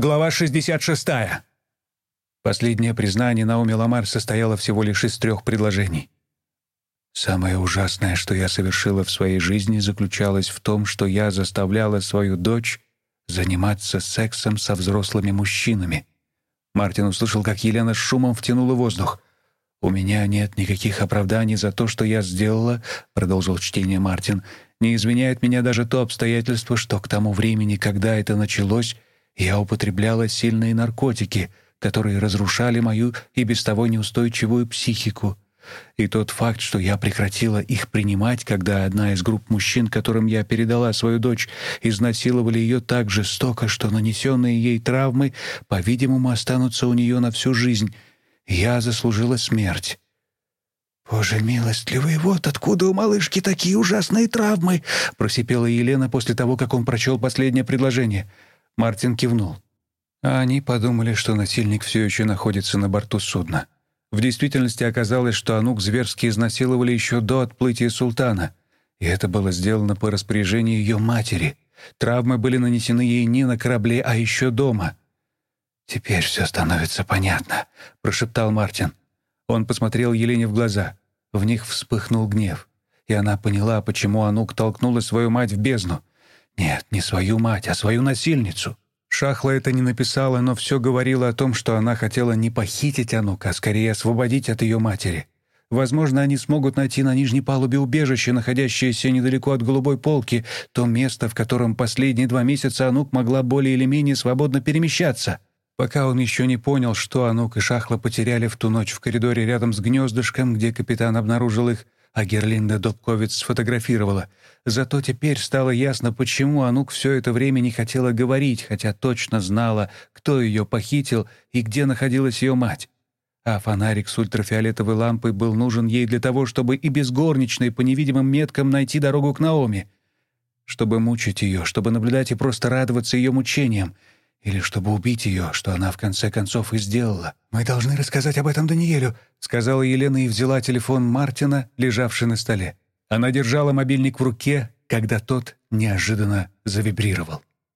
Глава 66. Последнее признание Наоми Ламар состояло всего лишь из трех предложений. Самое ужасное, что я совершила в своей жизни, заключалось в том, что я заставляла свою дочь заниматься сексом со взрослыми мужчинами. Мартин услышал, как Елена с шумом втянула воздух. «У меня нет никаких оправданий за то, что я сделала», — продолжил чтение Мартин. «Не изменяет меня даже то обстоятельство, что к тому времени, когда это началось, я употребляла сильные наркотики, которые разрушали мою и без того неустойчивую психику. И тот факт, что я прекратила их принимать, когда одна из групп мужчин, которым я передала свою дочь, изнасиловали ее так жестоко, что нанесенные ей травмы, по-видимому, останутся у нее на всю жизнь. Я заслужила смерть. «Боже милостливый, вот откуда у малышки такие ужасные травмы!» — просипела Елена после того, как он прочел последнее предложение — Мартин кивнул. А они подумали, что насильник все еще находится на борту судна. В действительности оказалось, что Анук зверски изнасиловали еще до отплытия султана, и это было сделано по распоряжению ее матери. Травмы были нанесены ей не на корабле, а еще дома. «Теперь все становится понятно», — прошептал Мартин. Он посмотрел Елене в глаза. В них вспыхнул гнев, и она поняла, почему Анук толкнула свою мать в бездну. Нет, не свою мать, а свою насильницу. Шахла это не написала, но все говорило о том, что она хотела не похитить Анука, а скорее освободить от ее матери. Возможно, они смогут найти на нижней палубе убежище, находящееся недалеко от голубой полки, то место, в котором последние два месяца Анук могла более или менее свободно перемещаться. Пока он еще не понял, что Анук и Шахла потеряли в ту ночь в коридоре рядом с гнездышком, где капитан обнаружил их, а Герлинда Добковец сфотографировала. Зато теперь стало ясно, почему Анук все это время не хотела говорить, хотя точно знала, кто ее похитил и где находилась ее мать. А фонарик с ультрафиолетовой лампой был нужен ей для того, чтобы и без горничной по невидимым меткам найти дорогу к Наоми. Чтобы мучить ее, чтобы наблюдать и просто радоваться ее мучениям — или чтобы убить ее, что она в конце концов и сделала. «Мы должны рассказать об этом Даниэлю», — сказала Елена и взяла телефон Мартина, лежавший на столе. Она держала мобильник в руке, когда тот неожиданно завибрировал.